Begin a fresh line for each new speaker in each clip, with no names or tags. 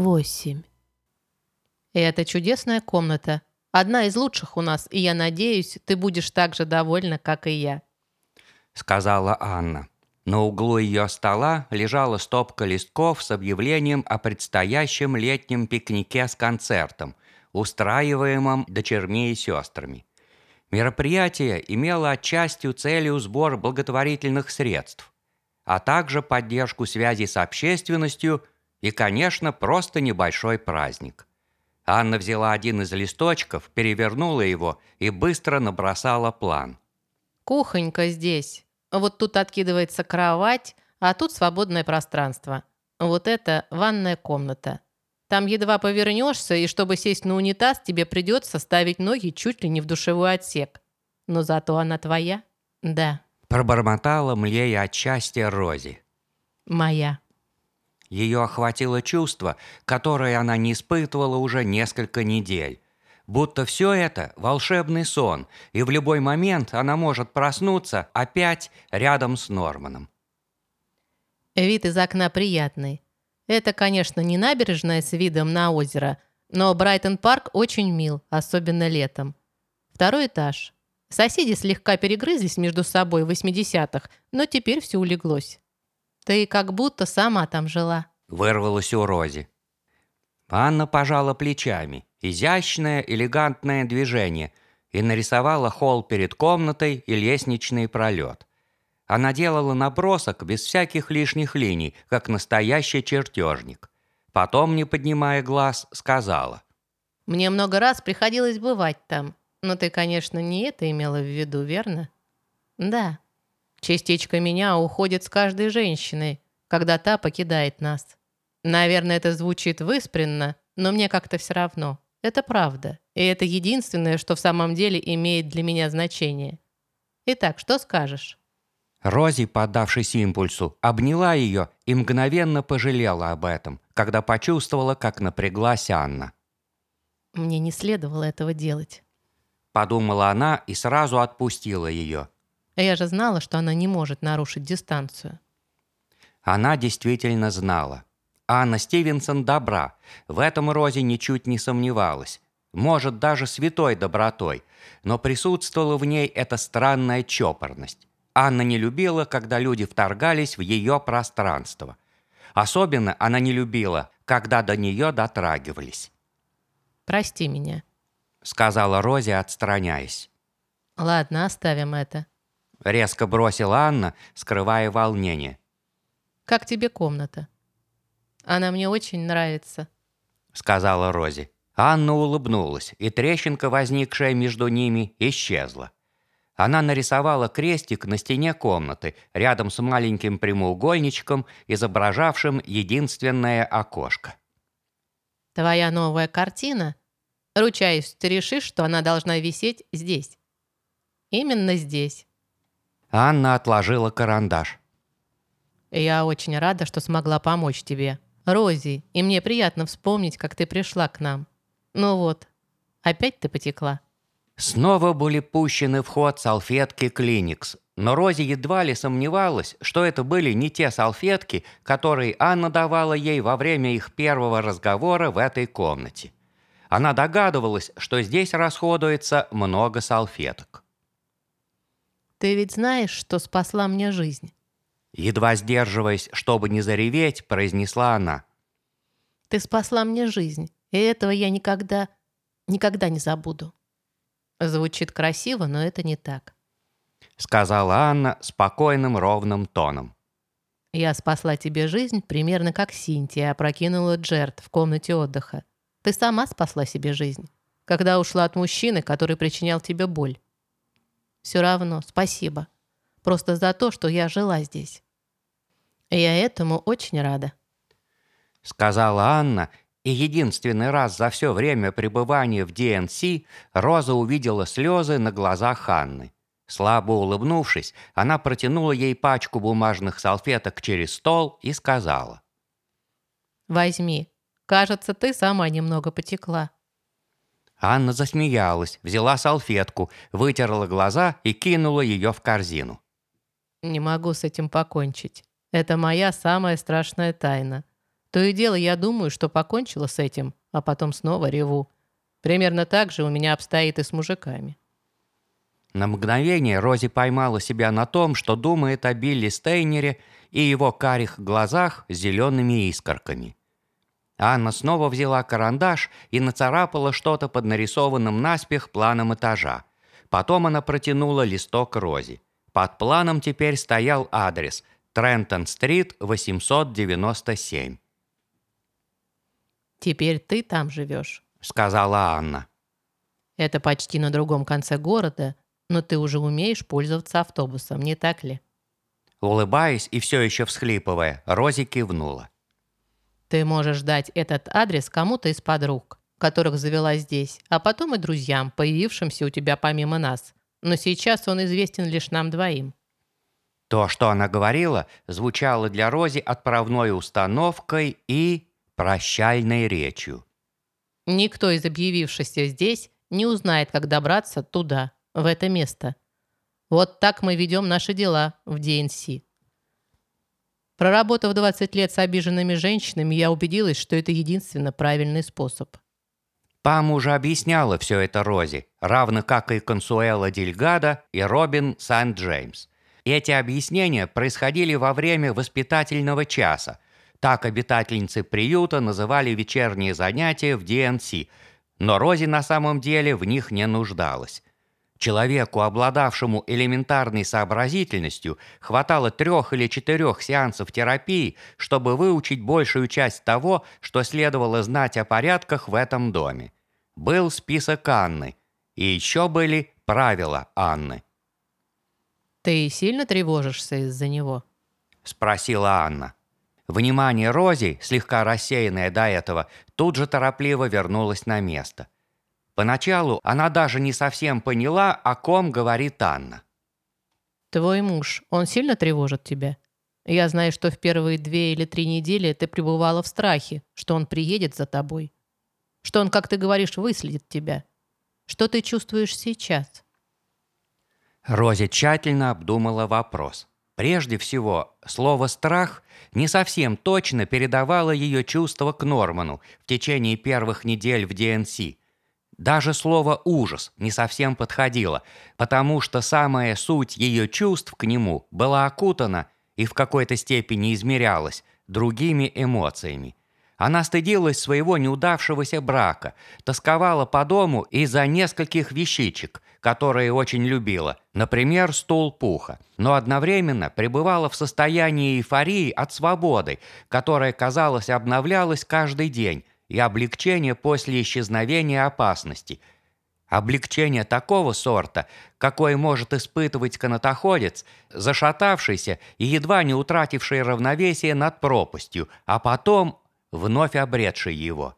восемь.
Это чудесная комната. Одна из лучших у нас, и я надеюсь, ты будешь так же довольна, как и я.
Сказала Анна. На углу ее стола лежала стопка листков с объявлением о предстоящем летнем пикнике с концертом, устраиваемом дочерьми и сестрами. Мероприятие имело отчасти целью сбор благотворительных средств, а также поддержку связи с общественностью и, конечно, просто небольшой праздник. Анна взяла один из листочков, перевернула его и быстро набросала план.
Кухонька здесь. Вот тут откидывается кровать, а тут свободное пространство. Вот это ванная комната. Там едва повернешься, и чтобы сесть на унитаз, тебе придется ставить ноги чуть ли не в душевой отсек. Но зато она твоя. Да,
Пробормотала млея от счастья Рози.
моя.
Ее охватило чувство, которое она не испытывала уже несколько недель. Будто все это – волшебный сон, и в любой момент она может проснуться опять рядом с Норманом.
Вид из окна приятный. Это, конечно, не набережная с видом на озеро, но Брайтон-парк очень мил, особенно летом. Второй этаж. Соседи слегка перегрызлись между собой в 80-х, но теперь все улеглось. Ты как будто сама там жила.
Вырвалось у Рози. Анна пожала плечами. Изящное, элегантное движение и нарисовала холл перед комнатой и лестничный пролет. Она делала набросок без всяких лишних линий, как настоящий чертежник. Потом, не поднимая глаз, сказала.
Мне много раз приходилось бывать там. Но ты, конечно, не это имела в виду, верно? Да. Частичка меня уходит с каждой женщиной, когда та покидает нас. Наверное, это звучит выспренно, но мне как-то все равно. Это правда. И это единственное, что в самом деле имеет для меня значение. Итак, что скажешь?
Рози, поддавшись импульсу, обняла ее и мгновенно пожалела об этом, когда почувствовала, как напряглась Анна.
Мне не следовало этого делать.
Подумала она и сразу отпустила ее.
А я же знала, что она не может нарушить дистанцию.
Она действительно знала. Анна Стивенсон добра. В этом Рози ничуть не сомневалась. Может, даже святой добротой. Но присутствовала в ней эта странная чопорность. Анна не любила, когда люди вторгались в ее пространство. Особенно она не любила, когда до нее дотрагивались.
Прости меня.
Сказала Рози, отстраняясь.
Ладно, оставим это.
Резко бросила Анна, скрывая волнение.
Как тебе комната? Она мне очень нравится.
Сказала Рози. Анна улыбнулась, и трещинка, возникшая между ними, исчезла. Она нарисовала крестик на стене комнаты, рядом с маленьким прямоугольничком, изображавшим единственное окошко.
Твоя новая картина? Ручаюсь, ты решишь, что она должна висеть здесь. Именно здесь.
Анна отложила карандаш.
Я очень рада, что смогла помочь тебе. Рози, и мне приятно вспомнить, как ты пришла к нам. Ну вот, опять ты потекла.
Снова были пущены в ход салфетки Клиникс, но Рози едва ли сомневалась, что это были не те салфетки, которые Анна давала ей во время их первого разговора в этой комнате. Она догадывалась, что здесь расходуется много салфеток.
Ты ведь знаешь, что спасла мне жизнь.
Едва сдерживаясь, чтобы не зареветь, произнесла она.
Ты спасла мне жизнь, и этого я никогда, никогда не забуду. Звучит красиво, но это не так.
Сказала Анна спокойным ровным тоном.
Я спасла тебе жизнь примерно как Синтия опрокинула Джерт в комнате отдыха. Ты сама спасла себе жизнь, когда ушла от мужчины, который причинял тебе боль. Все равно спасибо. Просто за то, что я жила здесь. Я этому очень рада.
Сказала Анна, и единственный раз за все время пребывания в ДНС Роза увидела слезы на глазах Анны. Слабо улыбнувшись, она протянула ей пачку бумажных салфеток через стол и сказала.
«Возьми. Кажется, ты сама немного потекла».
Анна засмеялась, взяла салфетку, вытерла глаза и кинула ее в корзину.
«Не могу с этим покончить. Это моя самая страшная тайна. То и дело я думаю, что покончила с этим, а потом снова реву. Примерно так же у меня обстоит и с мужиками.
На мгновение Рози поймала себя на том, что думает о Билли Стейнере и его карих глазах с зелеными искорками. Анна снова взяла карандаш и нацарапала что-то под нарисованным наспех планом этажа. Потом она протянула листок Рози. Под планом теперь стоял адрес Трентон-стрит, 897.
«Теперь ты там живешь», —
сказала Анна.
«Это почти на другом конце города, но ты уже умеешь пользоваться автобусом, не так ли?»
Улыбаясь и все еще всхлипывая, Рози кивнула.
«Ты можешь дать этот адрес кому-то из подруг, которых завела здесь, а потом и друзьям, появившимся у тебя помимо нас. Но сейчас он известен лишь нам двоим».
То, что она говорила, звучало для Рози отправной установкой и прощальной речью.
«Никто из объявившихся здесь не узнает, как добраться туда, в это место. Вот так мы ведем наши дела в ДНС. Проработав 20 лет с обиженными женщинами, я убедилась, что это единственно правильный способ.
Пам уже объясняла все это Рози, равно как и Консуэла Дельгада и Робин Сан-Джеймс. Эти объяснения происходили во время воспитательного часа. Так обитательницы приюта называли вечерние занятия в ДНС, но Рози на самом деле в них не нуждалась. Человеку, обладавшему элементарной сообразительностью, хватало трех или четырех сеансов терапии, чтобы выучить большую часть того, что следовало знать о порядках в этом доме. Был список Анны, и еще были правила Анны.
«Ты сильно тревожишься из-за него?»
– спросила Анна. Внимание Рози, слегка рассеянное до этого, тут же торопливо вернулось на место. Поначалу она даже не совсем поняла, о ком говорит Анна.
«Твой муж, он сильно тревожит тебя? Я знаю, что в первые две или три недели ты пребывала в страхе, что он приедет за тобой. Что он, как ты говоришь, выследит тебя. Что ты чувствуешь сейчас?»
Рози тщательно обдумала вопрос. Прежде всего, слово «страх» не совсем точно передавало ее чувства к Норману в течение первых недель в ДНС – даже слово «ужас» не совсем подходило, потому что самая суть ее чувств к нему была окутана и в какой-то степени измерялась другими эмоциями. Она стыдилась своего неудавшегося брака, тосковала по дому из-за нескольких вещичек, которые очень любила, например, стул пуха, но одновременно пребывала в состоянии эйфории от свободы, которая, казалось, обновлялась каждый день, и облегчение после исчезновения опасности. Облегчение такого сорта, какое может испытывать канатоходец, зашатавшийся и едва не утративший равновесие над пропастью, а потом вновь обретший его.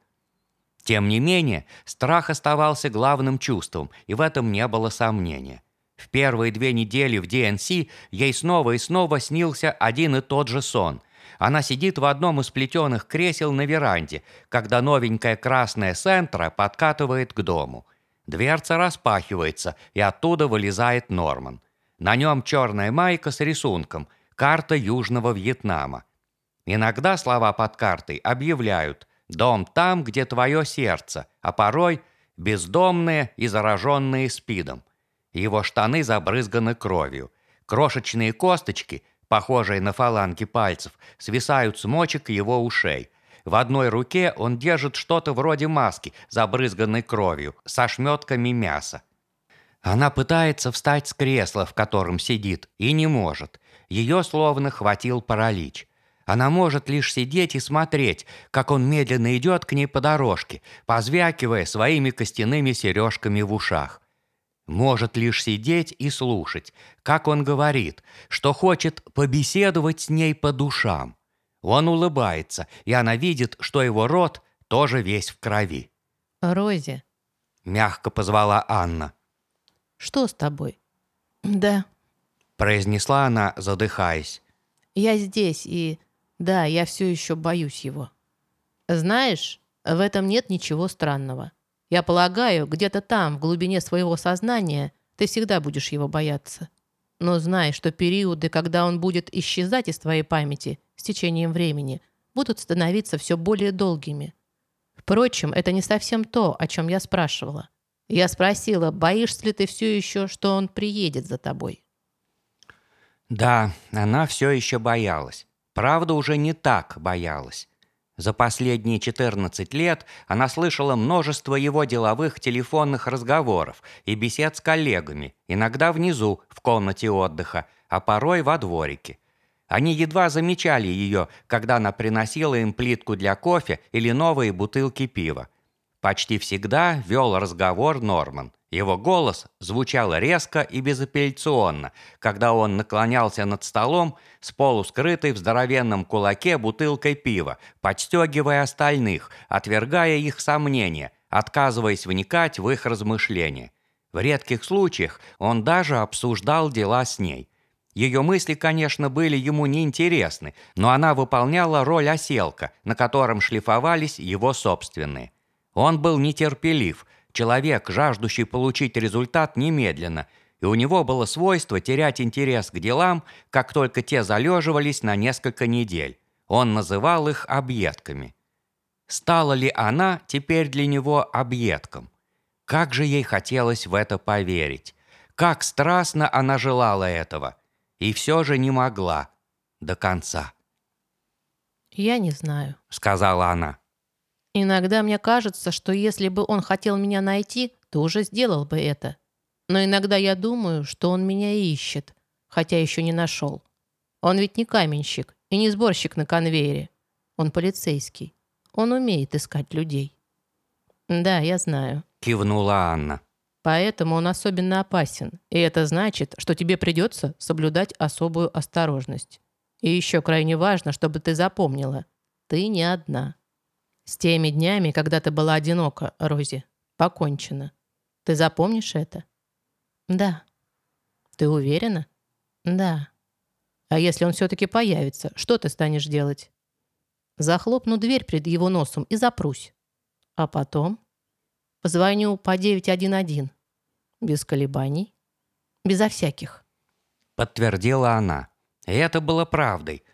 Тем не менее, страх оставался главным чувством, и в этом не было сомнения. В первые две недели в ДНС ей снова и снова снился один и тот же сон – она сидит в одном из плетеных кресел на веранде, когда новенькая красная Сентра подкатывает к дому. Дверца распахивается, и оттуда вылезает Норман. На нем черная майка с рисунком, карта Южного Вьетнама. Иногда слова под картой объявляют «дом там, где твое сердце», а порой «бездомные и зараженные спидом». Его штаны забрызганы кровью. Крошечные косточки – похожие на фаланги пальцев, свисают с мочек его ушей. В одной руке он держит что-то вроде маски, забрызганной кровью, со шметками мяса. Она пытается встать с кресла, в котором сидит, и не может. Ее словно хватил паралич. Она может лишь сидеть и смотреть, как он медленно идет к ней по дорожке, позвякивая своими костяными сережками в ушах может лишь сидеть и слушать, как он говорит, что хочет побеседовать с ней по душам. Он улыбается, и она видит, что его рот тоже весь в крови.
«Рози», —
мягко позвала Анна.
«Что с тобой?» «Да», —
произнесла она, задыхаясь.
«Я здесь, и... Да, я все еще боюсь его. Знаешь, в этом нет ничего странного. Я полагаю, где-то там, в глубине своего сознания, ты всегда будешь его бояться. Но знай, что периоды, когда он будет исчезать из твоей памяти с течением времени, будут становиться все более долгими. Впрочем, это не совсем то, о чем я спрашивала. Я спросила, боишься ли ты все еще, что он приедет за тобой?
Да, она все еще боялась. Правда, уже не так боялась. За последние 14 лет она слышала множество его деловых телефонных разговоров и бесед с коллегами, иногда внизу, в комнате отдыха, а порой во дворике. Они едва замечали ее, когда она приносила им плитку для кофе или новые бутылки пива. Почти всегда вел разговор Норман. Его голос звучал резко и безапелляционно, когда он наклонялся над столом с полускрытой в здоровенном кулаке бутылкой пива, подстегивая остальных, отвергая их сомнения, отказываясь вникать в их размышления. В редких случаях он даже обсуждал дела с ней. Ее мысли, конечно, были ему неинтересны, но она выполняла роль оселка, на котором шлифовались его собственные. Он был нетерпелив – Человек, жаждущий получить результат немедленно, и у него было свойство терять интерес к делам, как только те залеживались на несколько недель. Он называл их объедками. Стала ли она теперь для него объедком? Как же ей хотелось в это поверить. Как страстно она желала этого. И все же не могла. До конца.
«Я не знаю», —
сказала она.
Иногда мне кажется, что если бы он хотел меня найти, то уже сделал бы это. Но иногда я думаю, что он меня ищет, хотя еще не нашел. Он ведь не каменщик и не сборщик на конвейере. Он полицейский. Он умеет искать людей. Да, я знаю.
Кивнула Анна.
Поэтому он особенно опасен. И это значит, что тебе придется соблюдать особую осторожность. И еще крайне важно, чтобы ты запомнила. Ты не одна. С теми днями, когда ты была одинока, Рози, покончено. Ты запомнишь это? Да. Ты уверена? Да. А если он все-таки появится, что ты станешь делать? Захлопну дверь перед его носом и запрусь. А потом позвоню по 911. Без колебаний. Безо всяких.
Подтвердила она. И это было правдой.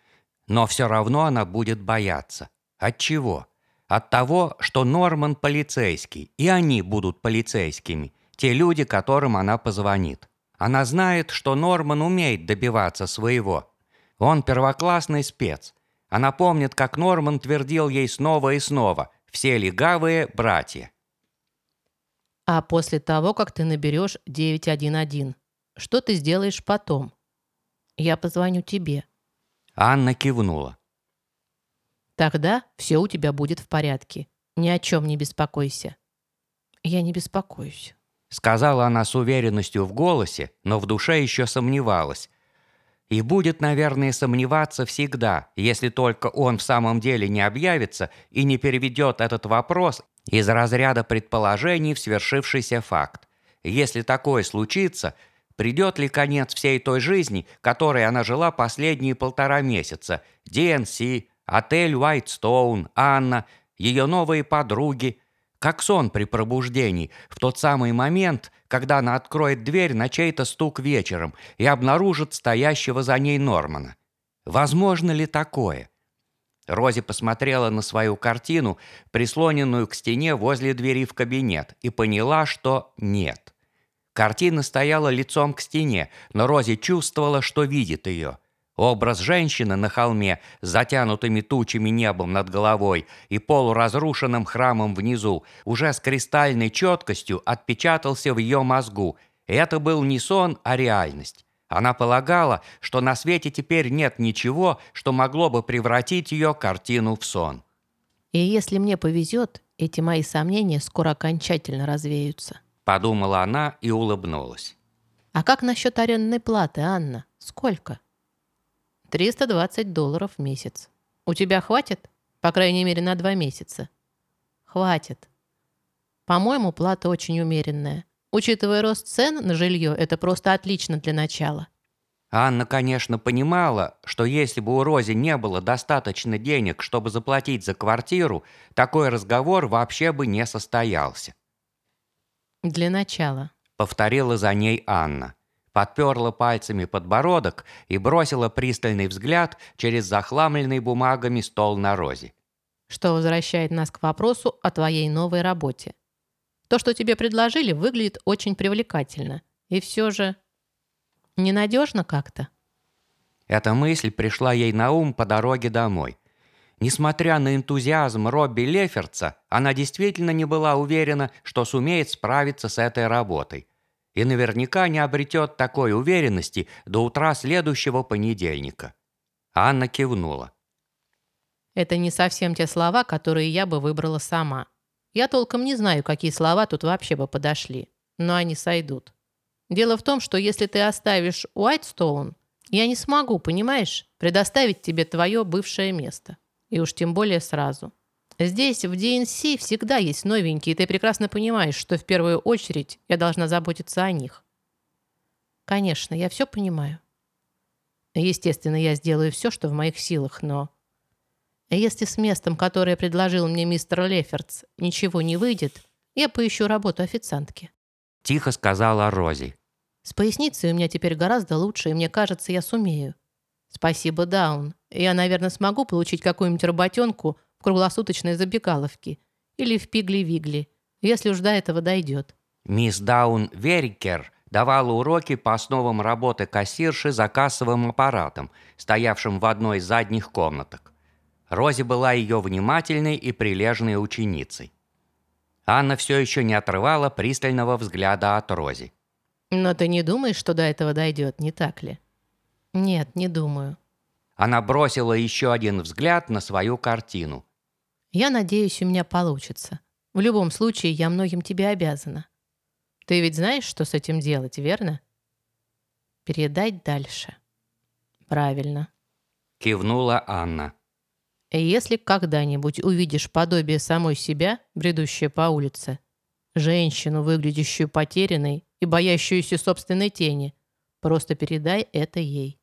Но все равно она будет бояться. От чего? От того, что Норман полицейский, и они будут полицейскими, те люди, которым она позвонит. Она знает, что Норман умеет добиваться своего. Он первоклассный спец. Она помнит, как Норман твердил ей снова и снова «все легавые братья».
А после того, как ты наберешь 911, что ты сделаешь потом? Я позвоню тебе.
Анна кивнула.
Тогда все у тебя будет в порядке. Ни о чем не беспокойся». «Я не беспокоюсь», —
сказала она с уверенностью в голосе, но в душе еще сомневалась. И будет, наверное, сомневаться всегда, если только он в самом деле не объявится и не переведет этот вопрос из разряда предположений в свершившийся факт. Если такое случится, придет ли конец всей той жизни, которой она жила последние полтора месяца, ДНС, Отель Уайтстоун, Анна, ее новые подруги. Как сон при пробуждении, в тот самый момент, когда она откроет дверь на чей-то стук вечером и обнаружит стоящего за ней Нормана. Возможно ли такое? Рози посмотрела на свою картину, прислоненную к стене возле двери в кабинет, и поняла, что нет. Картина стояла лицом к стене, но Рози чувствовала, что видит ее. Образ женщины на холме затянутыми тучами небом над головой и полуразрушенным храмом внизу уже с кристальной четкостью отпечатался в ее мозгу. Это был не сон, а реальность. Она полагала, что на свете теперь нет ничего, что могло бы превратить ее картину в сон.
«И если мне повезет, эти мои сомнения скоро окончательно развеются», —
подумала она и улыбнулась.
«А как насчет арендной платы, Анна? Сколько?» 320 долларов в месяц. У тебя хватит? По крайней мере, на два месяца. Хватит. По-моему, плата очень умеренная. Учитывая рост цен на жилье, это просто отлично для начала.
Анна, конечно, понимала, что если бы у Рози не было достаточно денег, чтобы заплатить за квартиру, такой разговор вообще бы не состоялся.
«Для начала», —
повторила за ней Анна. Подперла пальцами подбородок и бросила пристальный взгляд через захламленный бумагами стол на розе.
Что возвращает нас к вопросу о твоей новой работе. То, что тебе предложили, выглядит очень привлекательно. И все же ненадежно как-то.
Эта мысль пришла ей на ум по дороге домой. Несмотря на энтузиазм Робби Леферца, она действительно не была уверена, что сумеет справиться с этой работой. И наверняка не обретет такой уверенности до утра следующего понедельника. Анна кивнула.
Это не совсем те слова, которые я бы выбрала сама. Я толком не знаю, какие слова тут вообще бы подошли, но они сойдут. Дело в том, что если ты оставишь Уайтстоун, я не смогу, понимаешь, предоставить тебе твое бывшее место. И уж тем более сразу. Здесь, в DNC, всегда есть новенькие, и ты прекрасно понимаешь, что в первую очередь я должна заботиться о них. Конечно, я все понимаю. Естественно, я сделаю все, что в моих силах, но... Если с местом, которое предложил мне мистер Леферц, ничего не выйдет, я поищу работу официантки.
Тихо сказала Рози.
С поясницей у меня теперь гораздо лучше, и мне кажется, я сумею. Спасибо, Даун. Я, наверное, смогу получить какую-нибудь работенку в круглосуточной забегаловке или в Пигли-Вигли, если уж до этого дойдет.
Мисс Даун Верикер давала уроки по основам работы кассирши за кассовым аппаратом, стоявшим в одной из задних комнаток. Рози была ее внимательной и прилежной ученицей. Анна все еще не отрывала пристального взгляда от Рози.
Но ты не думаешь, что до этого дойдет, не так ли? Нет, не думаю.
Она бросила еще один взгляд на свою картину.
Я надеюсь, у меня получится. В любом случае, я многим тебе обязана. Ты ведь знаешь, что с этим делать, верно? Передать дальше. Правильно.
Кивнула Анна.
Если когда-нибудь увидишь подобие самой себя, бредущее по улице, женщину, выглядящую потерянной и боящуюся собственной тени, просто передай это ей.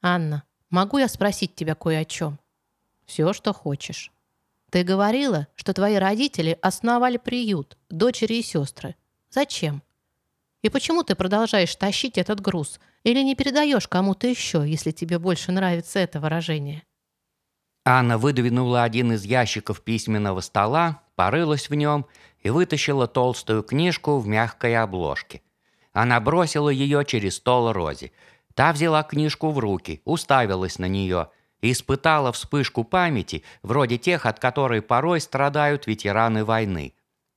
«Анна, могу я спросить тебя кое о чем?» «Все, что хочешь». «Ты говорила, что твои родители основали приют, дочери и сестры. Зачем? И почему ты продолжаешь тащить этот груз? Или не передаешь кому-то еще, если тебе больше нравится это выражение?»
Анна выдвинула один из ящиков письменного стола, порылась в нем и вытащила толстую книжку в мягкой обложке. Она бросила ее через стол Рози. Та взяла книжку в руки, уставилась на нее испытала вспышку памяти, вроде тех, от которой порой страдают ветераны войны.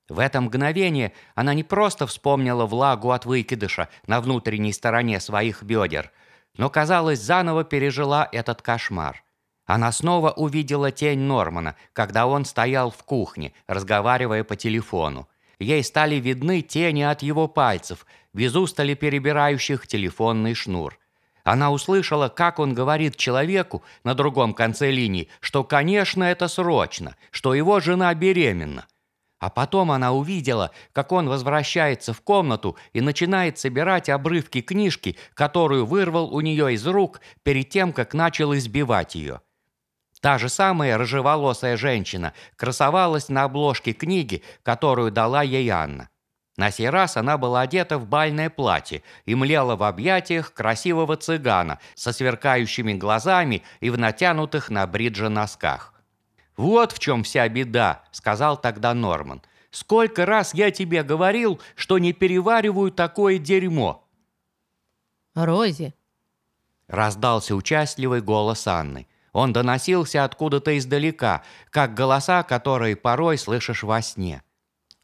В это мгновение она не просто вспомнила влагу от выкидыша на внутренней стороне своих бедер, но, казалось, заново пережила этот кошмар – она снова увидела тень Нормана, когда он стоял в кухне, разговаривая по телефону. Ей стали видны тени от его пальцев, без устали перебирающих телефонный шнур. Она услышала, как он говорит человеку на другом конце линии, что, конечно, это срочно, что его жена беременна. А потом она увидела, как он возвращается в комнату и начинает собирать обрывки книжки, которую вырвал у нее из рук перед тем, как начал избивать ее. Та же самая рыжеволосая женщина красовалась на обложке книги, которую дала ей Анна. На сей раз она была одета в бальное платье и млела в объятиях красивого цыгана со сверкающими глазами и в натянутых на бридже носках. «Вот в чем вся беда», — сказал тогда Норман. «Сколько раз я тебе говорил, что не перевариваю такое дерьмо?»
«Рози», —
раздался участливый голос Анны. Он доносился откуда-то издалека, как голоса, которые порой слышишь во сне.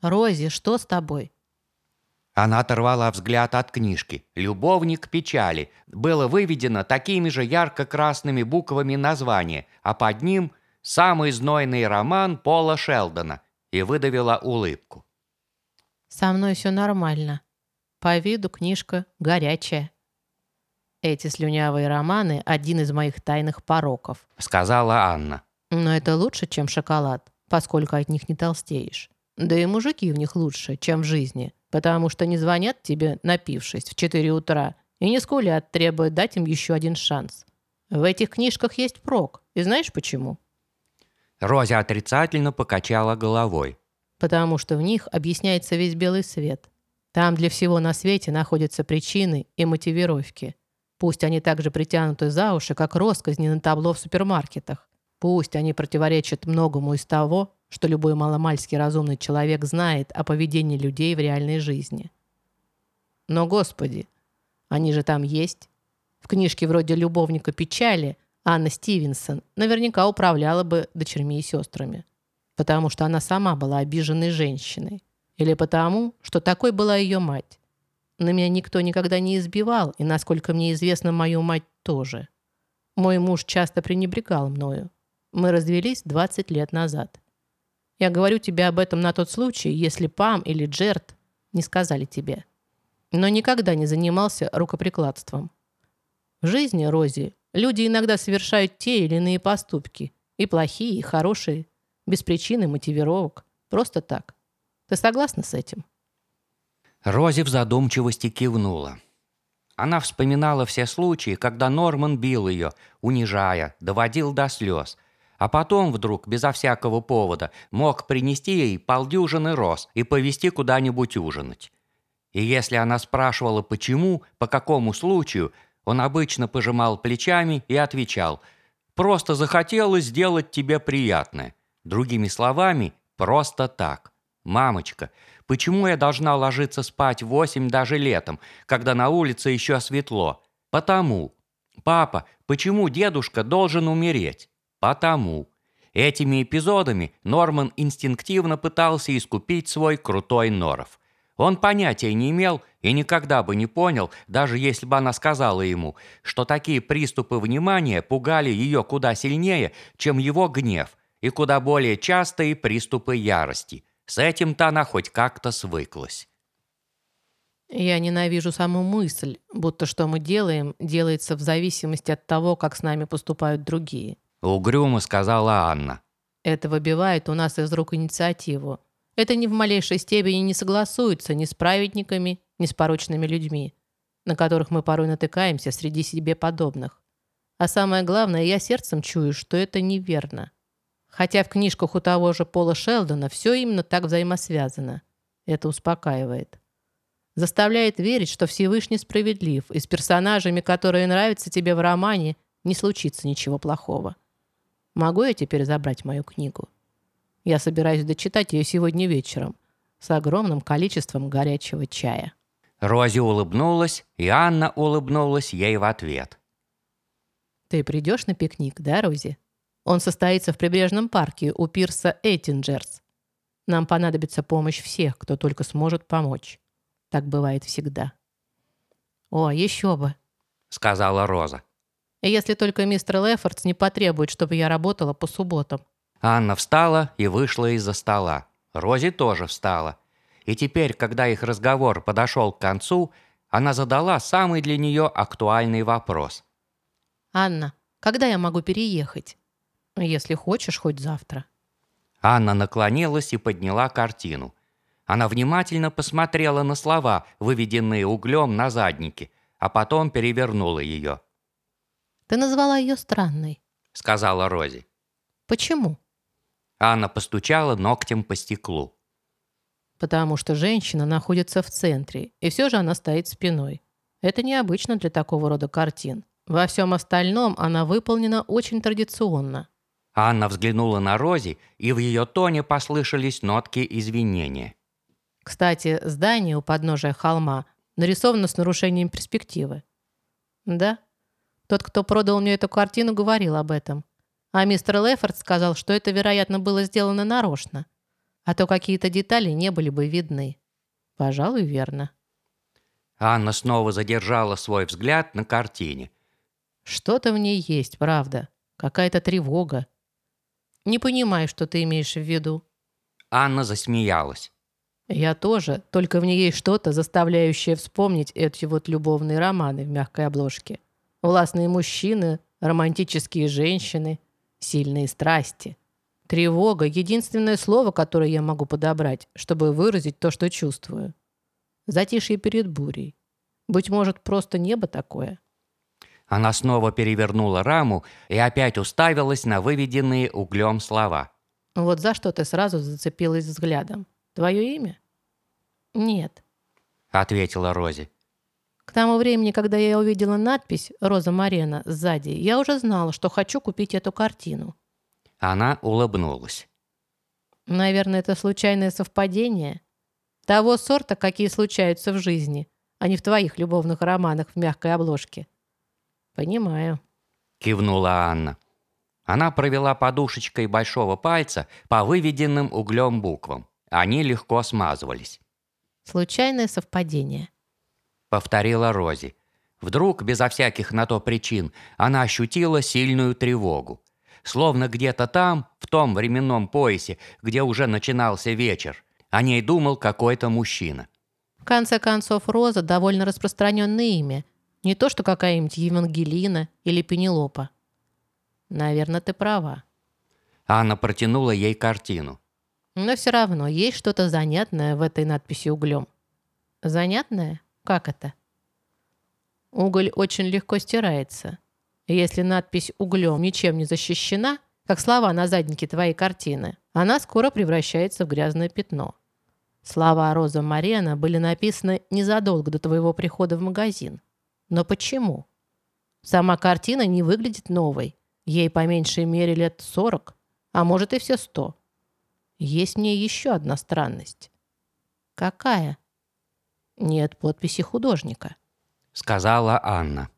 «Рози, что с тобой?»
Она оторвала взгляд от книжки. «Любовник печали». Было выведено такими же ярко-красными буквами название, а под ним «Самый знойный роман Пола Шелдона» и выдавила улыбку.
«Со мной все нормально. По виду книжка горячая». Эти слюнявые романы – один из моих тайных пороков», –
сказала Анна.
«Но это лучше, чем шоколад, поскольку от них не толстеешь. Да и мужики в них лучше, чем в жизни, потому что не звонят тебе, напившись, в 4 утра, и не скулят, требуя дать им еще один шанс. В этих книжках есть прок, и знаешь почему?»
Рози отрицательно покачала головой.
«Потому что в них объясняется весь белый свет. Там для всего на свете находятся причины и мотивировки. Пусть они также притянуты за уши, как росказни на табло в супермаркетах. Пусть они противоречат многому из того, что любой маломальский разумный человек знает о поведении людей в реальной жизни. Но, Господи, они же там есть. В книжке вроде «Любовника печали» Анна Стивенсон наверняка управляла бы дочерьми и сестрами. Потому что она сама была обиженной женщиной. Или потому, что такой была ее мать. На меня никто никогда не избивал, и, насколько мне известно, мою мать тоже. Мой муж часто пренебрегал мною. Мы развелись 20 лет назад. Я говорю тебе об этом на тот случай, если Пам или Джерт не сказали тебе. Но никогда не занимался рукоприкладством. В жизни, Рози, люди иногда совершают те или иные поступки. И плохие, и хорошие. Без причины, мотивировок. Просто так. Ты согласна с этим?
Рози в задумчивости кивнула. Она вспоминала все случаи, когда Норман бил ее, унижая, доводил до слез, а потом вдруг, безо всякого повода, мог принести ей полдюжины роз и повезти куда-нибудь ужинать. И если она спрашивала, почему, по какому случаю, он обычно пожимал плечами и отвечал «Просто захотелось сделать тебе приятное». Другими словами, просто так. «Мамочка, почему я должна ложиться спать в восемь даже летом, когда на улице еще светло? Потому. Папа, почему дедушка должен умереть? Потому. Этими эпизодами Норман инстинктивно пытался искупить свой крутой норов. Он понятия не имел и никогда бы не понял, даже если бы она сказала ему, что такие приступы внимания пугали ее куда сильнее, чем его гнев, и куда более частые приступы ярости – с этим-то она хоть как-то свыклась.
Я ненавижу саму мысль, будто что мы делаем, делается в зависимости от того, как с нами поступают другие.
Угрюмо сказала Анна.
Это выбивает у нас из рук инициативу. Это ни в малейшей степени не согласуется ни с праведниками, ни с порочными людьми, на которых мы порой натыкаемся среди себе подобных. А самое главное, я сердцем чую, что это неверно. Хотя в книжках у того же Пола Шелдона все именно так взаимосвязано. Это успокаивает. Заставляет верить, что Всевышний справедлив, и с персонажами, которые нравятся тебе в романе, не случится ничего плохого. Могу я теперь забрать мою книгу? Я собираюсь дочитать ее сегодня вечером с огромным количеством горячего чая.
Рози улыбнулась, и Анна улыбнулась ей в ответ.
«Ты придешь на пикник, да, Рози?» Он состоится в прибрежном парке у пирса Эйтинджерс. Нам понадобится помощь всех, кто только сможет помочь. Так бывает всегда. «О, еще бы», —
сказала Роза.
«Если только мистер Лефордс не потребует, чтобы я работала по субботам».
Анна встала и вышла из-за стола. Рози тоже встала. И теперь, когда их разговор подошел к концу, она задала самый для нее актуальный вопрос.
«Анна, когда я могу переехать?» Если хочешь, хоть завтра».
Анна наклонилась и подняла картину. Она внимательно посмотрела на слова, выведенные углем на заднике, а потом перевернула ее.
«Ты назвала ее странной», —
сказала Рози.
«Почему?»
Анна постучала ногтем по стеклу.
«Потому что женщина находится в центре, и все же она стоит спиной. Это необычно для такого рода картин. Во всем остальном она выполнена очень традиционно.
Анна взглянула на Рози, и в ее тоне послышались нотки извинения.
«Кстати, здание у подножия холма нарисовано с нарушением перспективы». «Да. Тот, кто продал мне эту картину, говорил об этом. А мистер Лефорд сказал, что это, вероятно, было сделано нарочно. А то какие-то детали не были бы видны. Пожалуй, верно».
Анна снова задержала свой взгляд на картине.
«Что-то в ней есть, правда. Какая-то тревога. Не понимаю, что ты имеешь в виду».
Анна засмеялась.
«Я тоже, только в ней есть что-то, заставляющее вспомнить эти вот любовные романы в мягкой обложке. Властные мужчины, романтические женщины, сильные страсти. Тревога — единственное слово, которое я могу подобрать, чтобы выразить то, что чувствую. Затишье перед бурей. Быть может, просто небо такое?»
Она снова перевернула раму и опять уставилась на выведенные углем слова.
«Вот за что ты сразу зацепилась взглядом? Твое имя?» «Нет».
ответила Рози.
Тому времени, когда я увидела надпись «Роза Марена» сзади, я уже знала, что хочу купить эту картину.
Она улыбнулась.
Наверное, это случайное совпадение. Того сорта, какие случаются в жизни, а не в твоих любовных романах в мягкой обложке. Понимаю.
Кивнула Анна. Она провела подушечкой большого пальца по выведенным углем буквам. Они легко смазывались.
Случайное совпадение.
Повторила Рози. Вдруг, безо всяких на то причин, она ощутила сильную тревогу. Словно где-то там, в том временном поясе, где уже начинался вечер, о ней думал какой-то мужчина.
В конце концов, Роза – довольно распространенное имя. Не то, что какая-нибудь Евангелина или Пенелопа. Наверное, ты права.
Анна протянула ей картину.
Но все равно есть что-то занятное в этой надписи углем. Занятное? Как это? Уголь очень легко стирается. Если надпись углем ничем не защищена, как слова на заднике твоей картины, она скоро превращается в грязное пятно. Слова Роза Марена были написаны незадолго до твоего прихода в магазин. Но почему? Сама картина не выглядит новой. Ей по меньшей мере лет сорок, а может и все сто. Есть мне еще одна странность. Какая? Нет подписи художника.
Сказала Анна.